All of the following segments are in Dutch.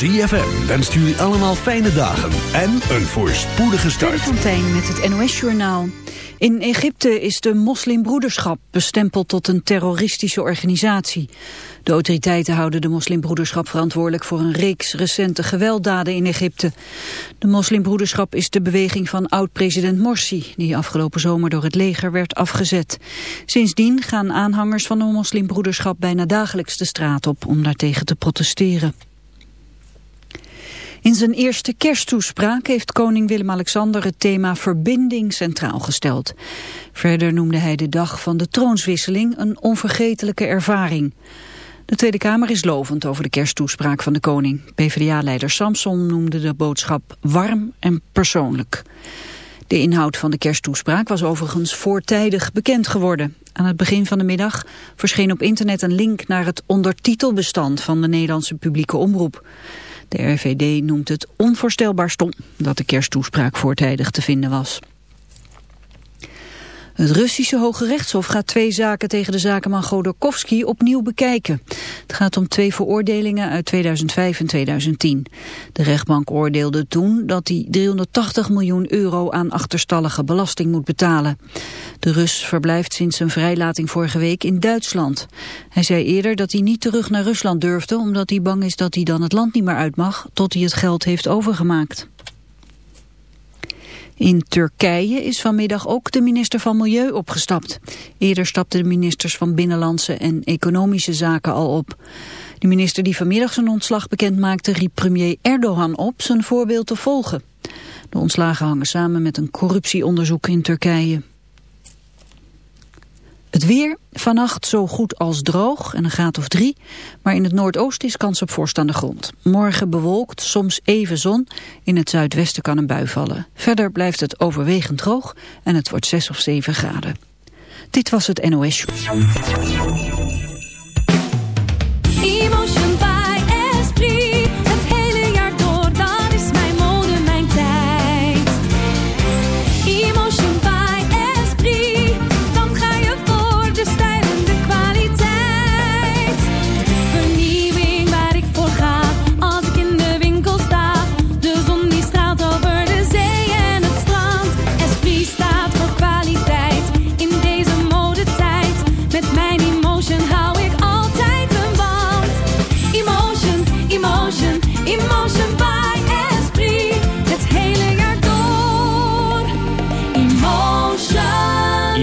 ZFM wenst jullie allemaal fijne dagen en een voorspoedige start. Fontein met het NOS-journaal. In Egypte is de moslimbroederschap bestempeld tot een terroristische organisatie. De autoriteiten houden de moslimbroederschap verantwoordelijk voor een reeks recente gewelddaden in Egypte. De moslimbroederschap is de beweging van oud-president Morsi, die afgelopen zomer door het leger werd afgezet. Sindsdien gaan aanhangers van de moslimbroederschap bijna dagelijks de straat op om daartegen te protesteren. In zijn eerste kersttoespraak heeft koning Willem-Alexander het thema verbinding centraal gesteld. Verder noemde hij de dag van de troonswisseling een onvergetelijke ervaring. De Tweede Kamer is lovend over de kersttoespraak van de koning. PvdA-leider Samson noemde de boodschap warm en persoonlijk. De inhoud van de kersttoespraak was overigens voortijdig bekend geworden. Aan het begin van de middag verscheen op internet een link naar het ondertitelbestand van de Nederlandse publieke omroep. De RVD noemt het onvoorstelbaar stom dat de kersttoespraak voortijdig te vinden was. Het Russische Hoge Rechtshof gaat twee zaken tegen de zakenman Godorkovsky opnieuw bekijken. Het gaat om twee veroordelingen uit 2005 en 2010. De rechtbank oordeelde toen dat hij 380 miljoen euro aan achterstallige belasting moet betalen. De Rus verblijft sinds zijn vrijlating vorige week in Duitsland. Hij zei eerder dat hij niet terug naar Rusland durfde omdat hij bang is dat hij dan het land niet meer uit mag tot hij het geld heeft overgemaakt. In Turkije is vanmiddag ook de minister van Milieu opgestapt. Eerder stapten de ministers van Binnenlandse en Economische Zaken al op. De minister die vanmiddag zijn ontslag bekend maakte riep premier Erdogan op zijn voorbeeld te volgen. De ontslagen hangen samen met een corruptieonderzoek in Turkije. Het weer, vannacht zo goed als droog en een graad of drie. Maar in het noordoosten is kans op vorst aan de grond. Morgen bewolkt, soms even zon. In het zuidwesten kan een bui vallen. Verder blijft het overwegend droog en het wordt zes of zeven graden. Dit was het NOS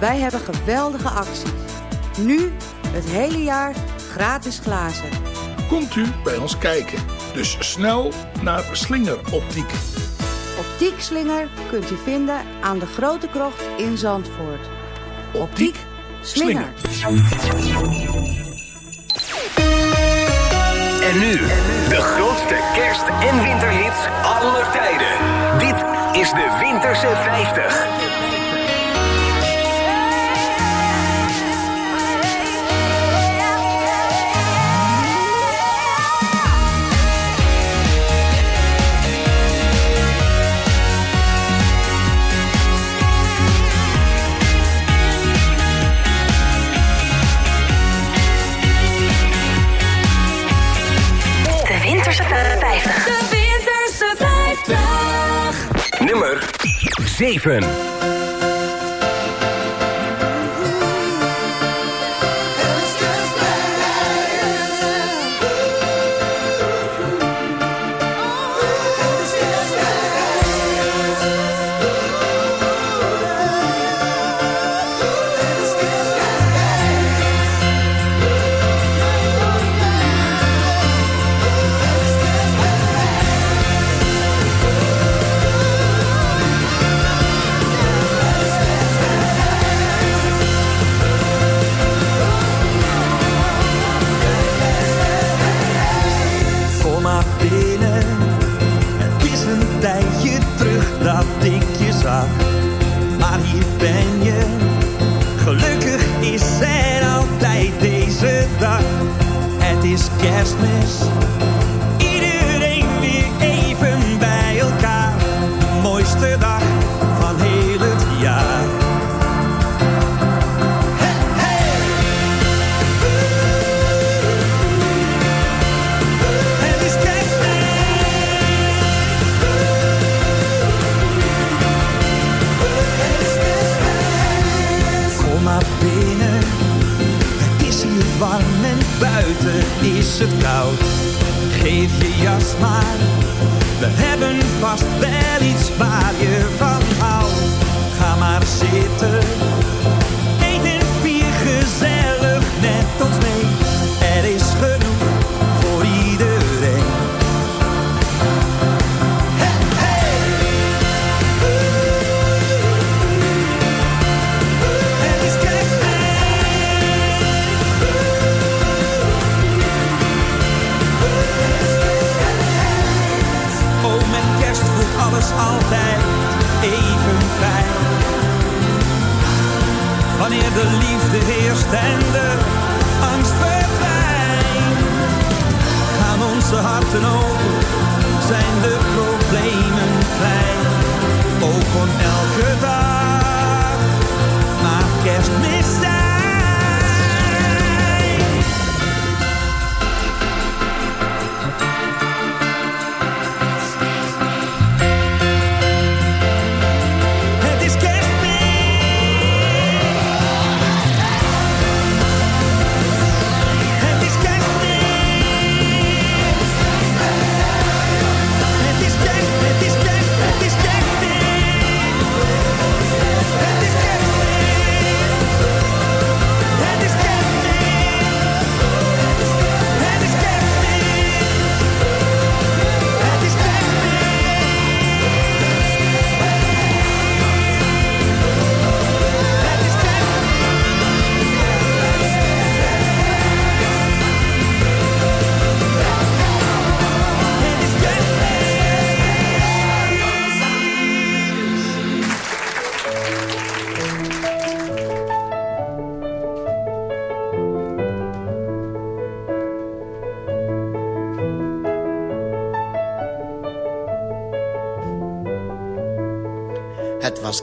Wij hebben geweldige acties. Nu het hele jaar gratis glazen. Komt u bij ons kijken. Dus snel naar Slinger Optiek. Optiek slinger kunt u vinden aan de Grote Krocht in Zandvoort. Optiek slinger. En nu, de grootste kerst- en winterhits aller tijden. Dit is de Winterse 50. 50. De Winterse 50. Nummer 7.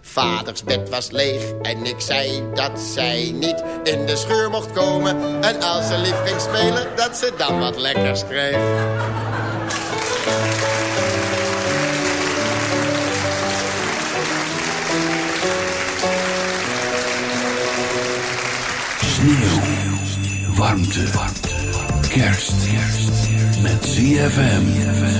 Vaders bed was leeg en ik zei dat zij niet in de scheur mocht komen. En als ze lief ging spelen, dat ze dan wat lekkers kreeg. Sneeuw, warmte, kerst, met ZFM.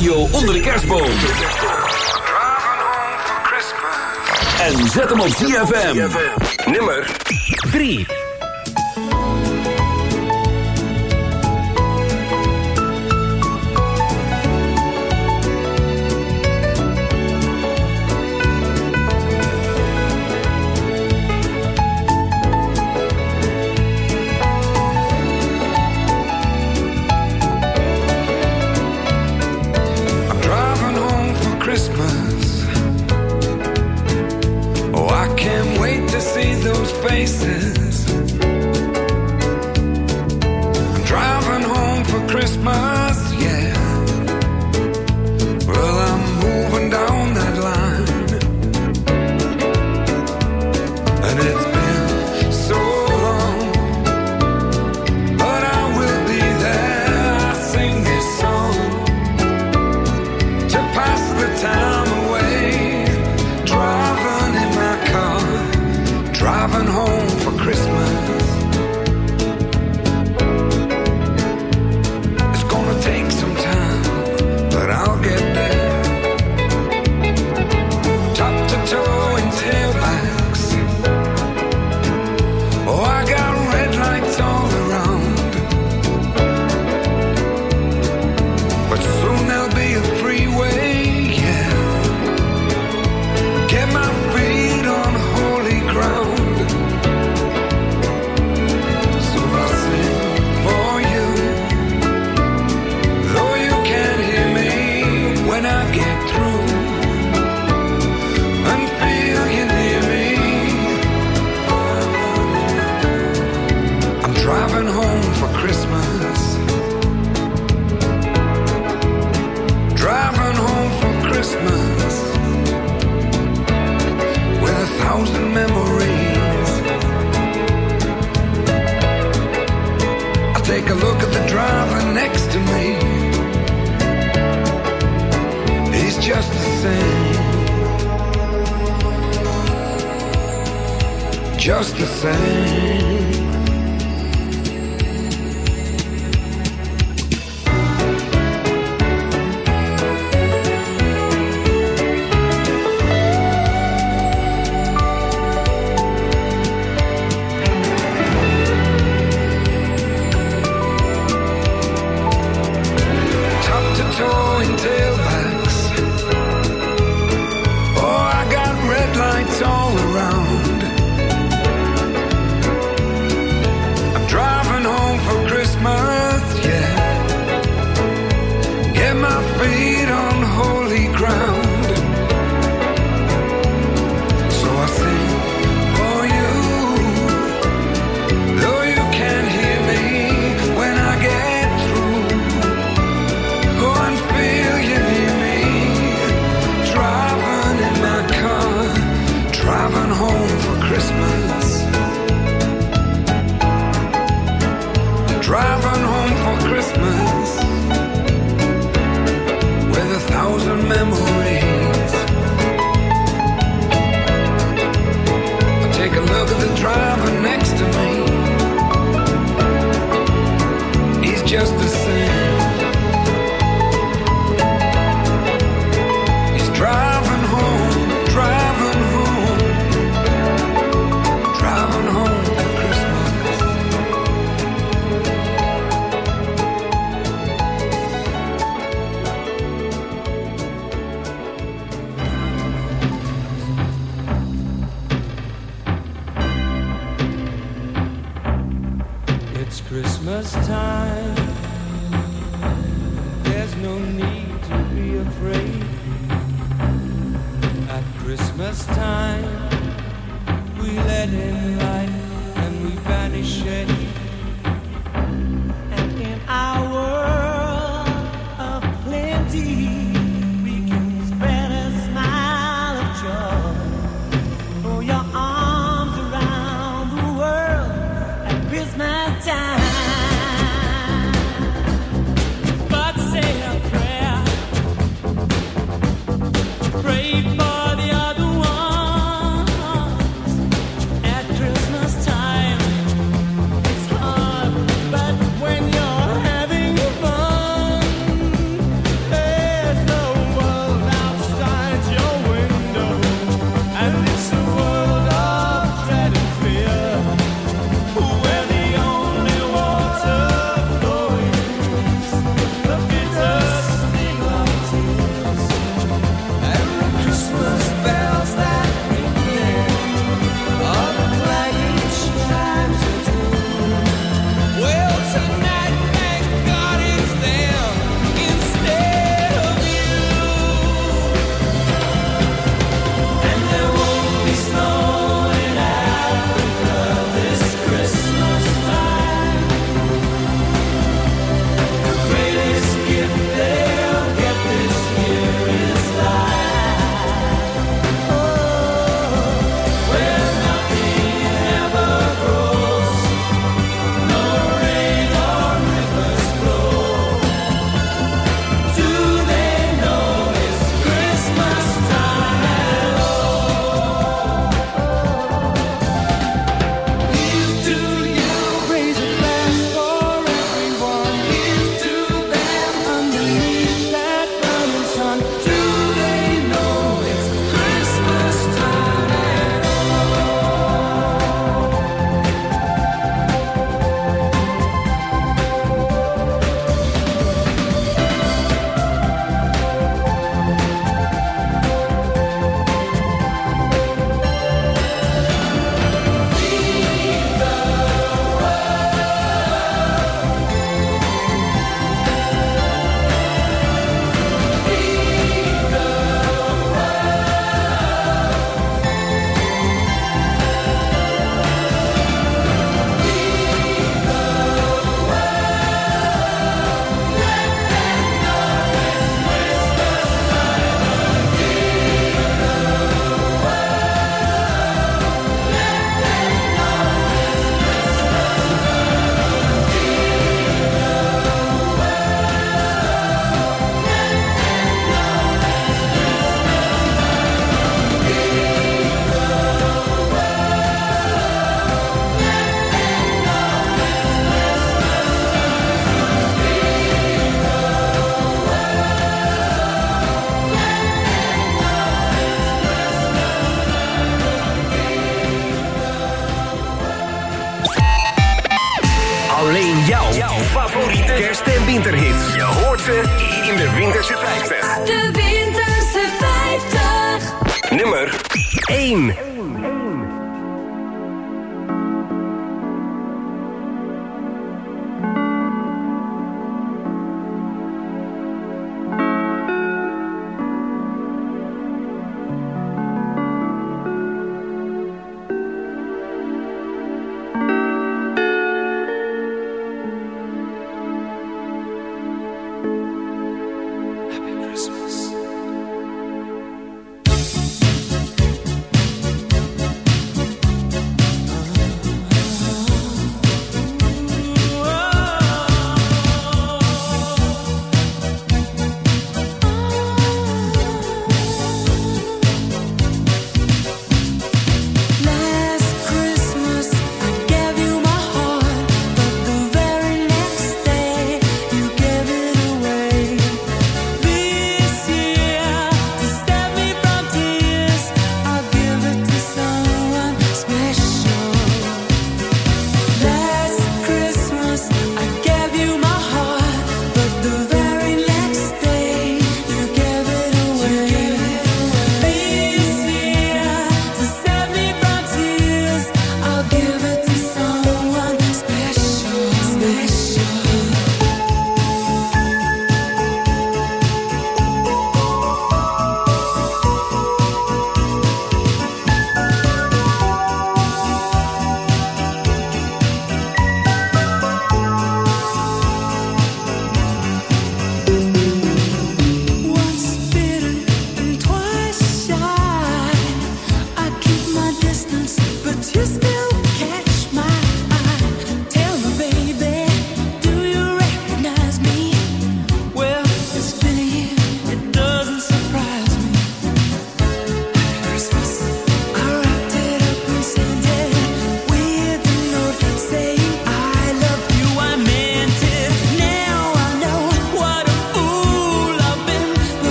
radio onder de kerstboom. En zet hem op ZFM. Nummer 3. past, yeah.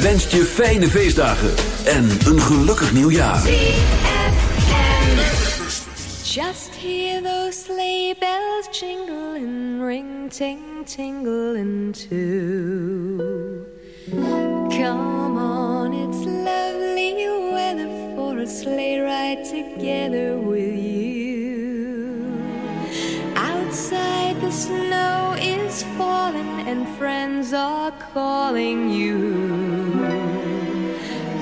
wenst je fijne feestdagen en een gelukkig nieuwjaar. Just hear those sleigh bells jingle and ring ting tingle too. Come on, it's lovely weather for a sleigh ride together with you. Outside the snow is falling and friends are calling you.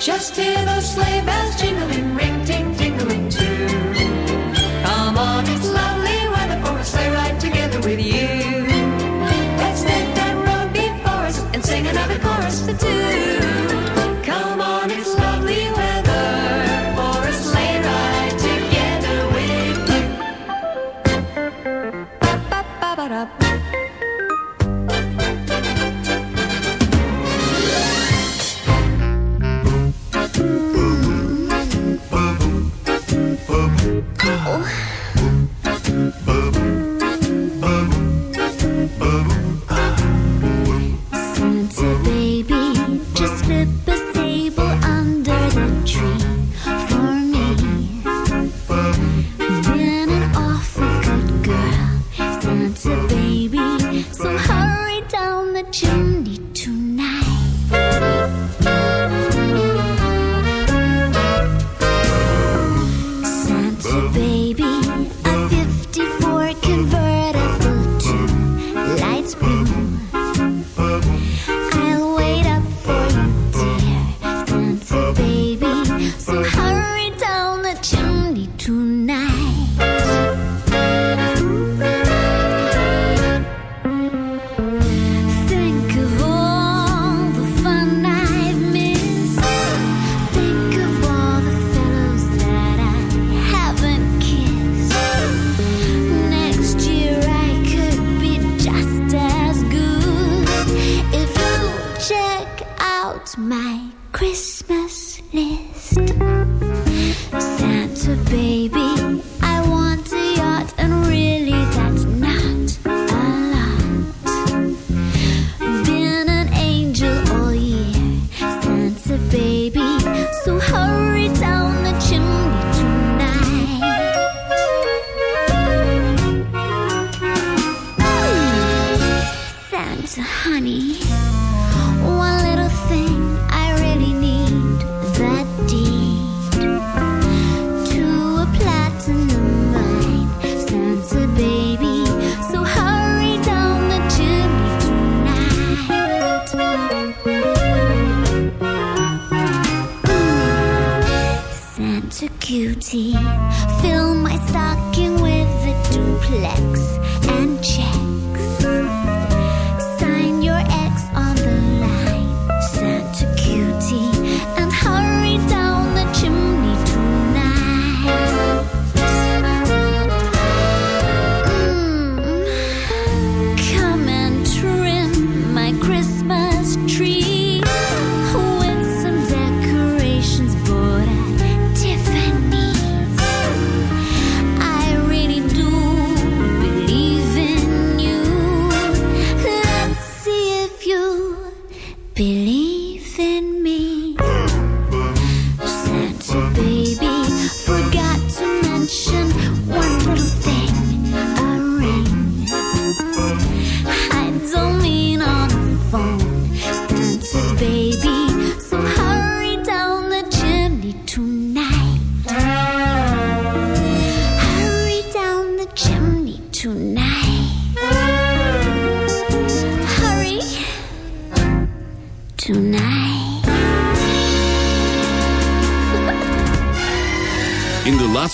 Just hear those sleigh bells jingling, ring ting.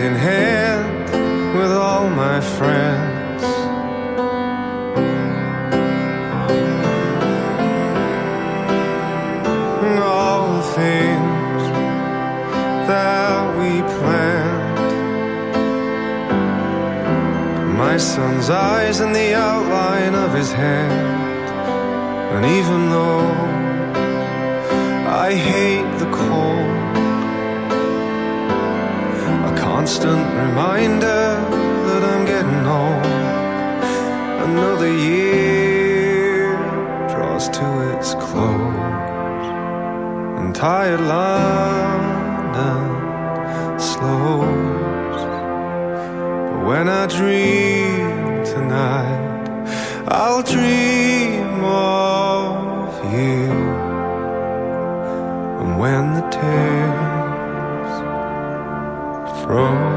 In hand with all my friends. And all the things that we planned. My son's eyes and the outline of his hand. And even though I hate constant reminder that I'm getting old. Another year draws to its close, and tired London slows. But when I dream tonight, I'll dream of you. And when the tears crow.